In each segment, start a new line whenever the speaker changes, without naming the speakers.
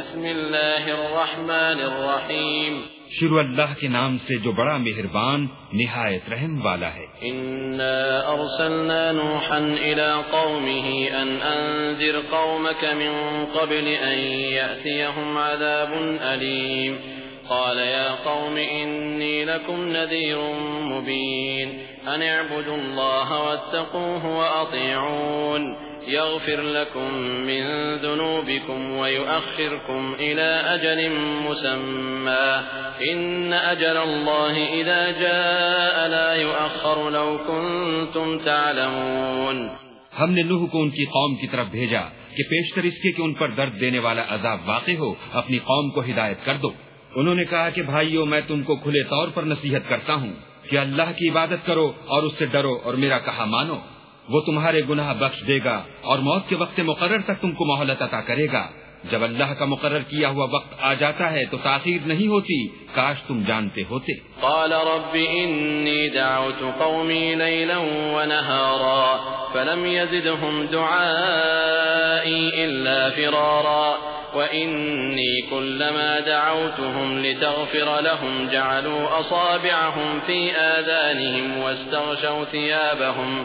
بسم الله الرحمن الرحيم
شروع اللہ کے نام سے جو بڑا مہربان نہایت رحم والا ہے۔
إنا أرسلنا نوحا إلى قومه أن أنذر قومك من قبل أن يأتيهم عذاب أليم۔ قال يا قوم إني لكم نذير مبين۔ أن اعبدوا الله واتقوه وأطيعون۔ يغفر لكم من ذنوبكم ويؤخركم إلى أجل مسمى. إن أجل الله إذا جاء لا يؤخر لو كنتم تعلمون.
ہم نے نوح کو ان کی قوم کی طرف بھیجا کہ پیشتر اس کے کہ ان پر درد دینے والا عذاب واقع ہو، اپنی قوم کو ہدایت کر دو۔ انہوں نے کہا کہ بھائیو، میں تم کو کھلے طور پر نصیحت کرتا ہوں کہ اللہ کی عبادت کرو اور اس سے ڈرو اور میرا کہا مانو۔ وہ تمہارے گناہ بخش دے گا اور موت کے وقت مقرر تک تم کو مہلت عطا کرے گا۔ جب اللہ کا مقرر کیا ہوا وقت آ جاتا ہے تو تاخیر نہیں ہوتی، کاش تم جانتے ہوتے۔
قال رب إني دعوت قومي ليلا ونهارا فلم يزدهم دعائي إلا فرارا وإني كلما دعوتهم لتغفر لهم جعلوا أصابعهم في آذانهم واستغشوا ثيابهم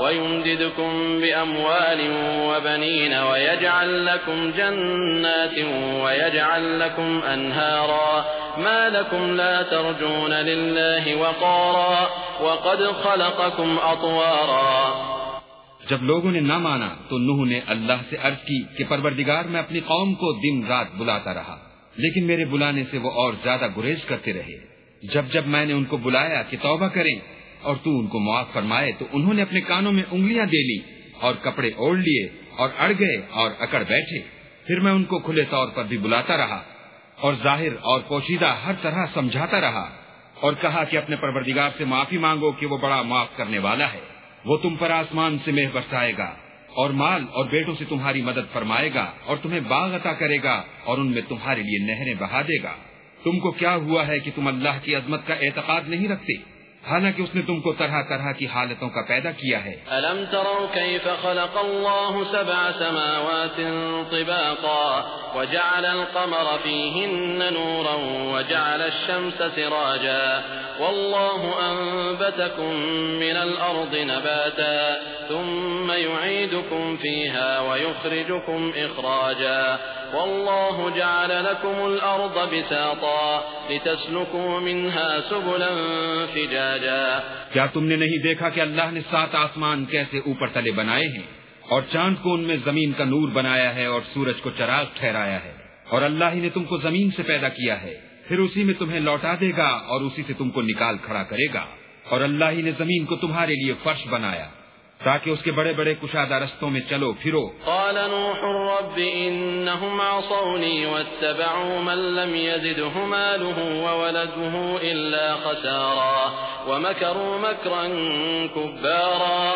ويمددكم بأموال وبنين ويجعل لكم جنات ويجعل لكم أنهارا ما لكم لا ترجون لله وقارا وقد خلقكم أطوارا
جب لوگوں نے نہ مانا تو نوح نے اللہ سے عرض کی کہ پروردگار میں اپنی قوم کو دن رات بلاتا رہا، لیکن میرے بلانے سے وہ اور زیادہ گریز کرتے رہے۔ جب جب میں نے ان کو بلایا کہ توبہ کریں اور تو ان کو معاف فرمائے تو انہوں نے اپنے کانوں میں انگلیاں دے لی اور کپڑے اوڑھ لیے اور اڑ گئے اور اکڑ بیٹھے۔ پھر میں ان کو کھلے طور پر بھی بلاتا رہا اور ظاہر اور پوشیدہ ہر طرح سمجھاتا رہا اور کہا کہ اپنے پروردگار سے معافی مانگو کہ وہ بڑا معاف کرنے والا ہے۔ وہ تم پر آسمان سے مہ برسائے گا اور مال اور بیٹوں سے تمہاری مدد فرمائے گا اور تمہیں باغ عطا کرے گا اور ان میں تمہارے لیے نہریں بہا دے گا۔ تم کو کیا ہوا ہے کہ تم اللہ کی عظمت کا اعتقاد نہیں رکھتے؟ حالانکہ اس نے تم کو طرح طرح کی حالتوں کا پیدا کیا ہے۔
الم تروا كيف خلق الله سبع سماوات طباقا وجعل القمر فيهن نورا وجعل الشمس سراجا والله انبتكم من الارض نباتا ثم يعيدكم فيها ويخرجكم إخراجا. والله جعل لكم الأرض بساطا لتسلكوا منها سبلا فجاجا.
کیا تم نے نہیں دیکھا کہ اللہ نے سات آسمان کیسے اوپر تلے بنائے ہیں؟ اور چاند کو ان میں زمین کا نور بنایا ہے اور سورج کو چراغ ٹھہرایا ہے۔ اور اللہ ہی نے تم کو زمین سے پیدا کیا ہے۔ پھر اسی میں تمہیں لوٹا دے گا اور اسی سے تم کو نکال کھڑا کرے گا۔ اور اللہ ہی نے زمین کو تمہارے لیے فرش بنایا۔ تاکہ اس کے بڑے بڑے کشادہ رستوں میں چلو، پھرو۔
قال نوح رب إنهم عصوني واتبعوا من لم يزده ماله وولده الا خسارا ومكروا مكرا كبارا.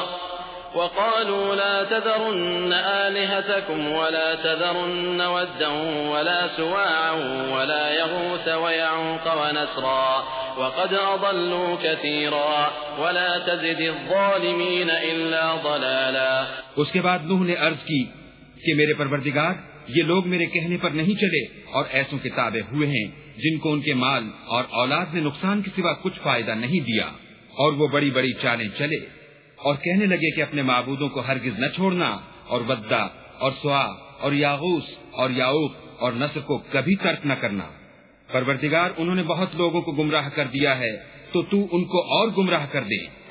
وقالوا لا تذرن آلهتكم ولا تذرن ودا ولا سواعا ولا يغوث ويعوق ونسرا وقد أضلوا كثيرا ولا تزد الظالمين إلا ضلالا.
اس کے بعد نوح نے عرض کی کہ میرے پروردگار، یہ لوگ میرے کہنے پر نہیں چلے اور ایسوں کے تابع ہوئے ہیں جن کو ان کے مال اور اولاد نے نقصان کے سوا کچھ فائدہ نہیں دیا اور وہ بڑی بڑی چالیں چلے۔ اور کہنے لگے کہ اپنے معبودوں کو ہرگز نہ چھوڑنا اور ودا اور سوا اور یاغوس اور یاوق اور نصر کو کبھی ترک نہ کرنا۔ پروردگار، انہوں نے بہت لوگوں کو گمراہ کر دیا ہے، تو تو ان کو اور گمراہ کر دے۔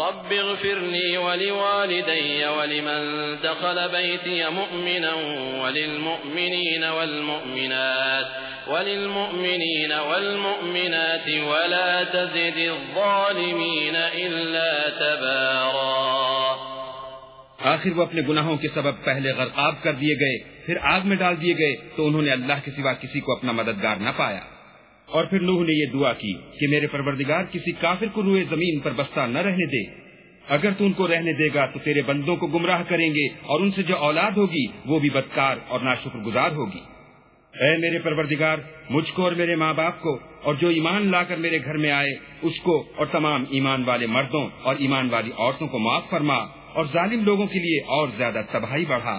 رب اغفر لي ولوالدي ولمن دخل بيتي مؤمنا وللمؤمنين والمؤمنات وللمؤمنين والمؤمنات ولا تزد الظالمين إلا تبارا
آخر وہ اپنے گناہوں کے سبب پہلے غرقاب کر دیے گئے، پھر آگ میں ڈال دیے گئے تو انہوں نے اللہ کے سوا کسی کو اپنا مددگار نہ پایا۔ اور پھر نوح نے یہ دعا کی کہ میرے پروردگار، کسی کافر کو روئے زمین پر بستہ نہ رہنے دے۔ اگر تو ان کو رہنے دے گا، تو تیرے بندوں کو گمراہ کریں گے اور ان سے جو اولاد ہوگی، وہ بھی بدکار اور ناشکر گزار ہوگی۔ اے میرے پروردگار، مجھ کو اور میرے ماں باپ کو اور جو ایمان لا کر میرے گھر میں آئے، اس کو اور تمام ایمان والے مردوں اور ایمان والی عورتوں کو معاف فرما اور ظالم لوگوں کے لیے اور زیادہ تباہی بڑھا۔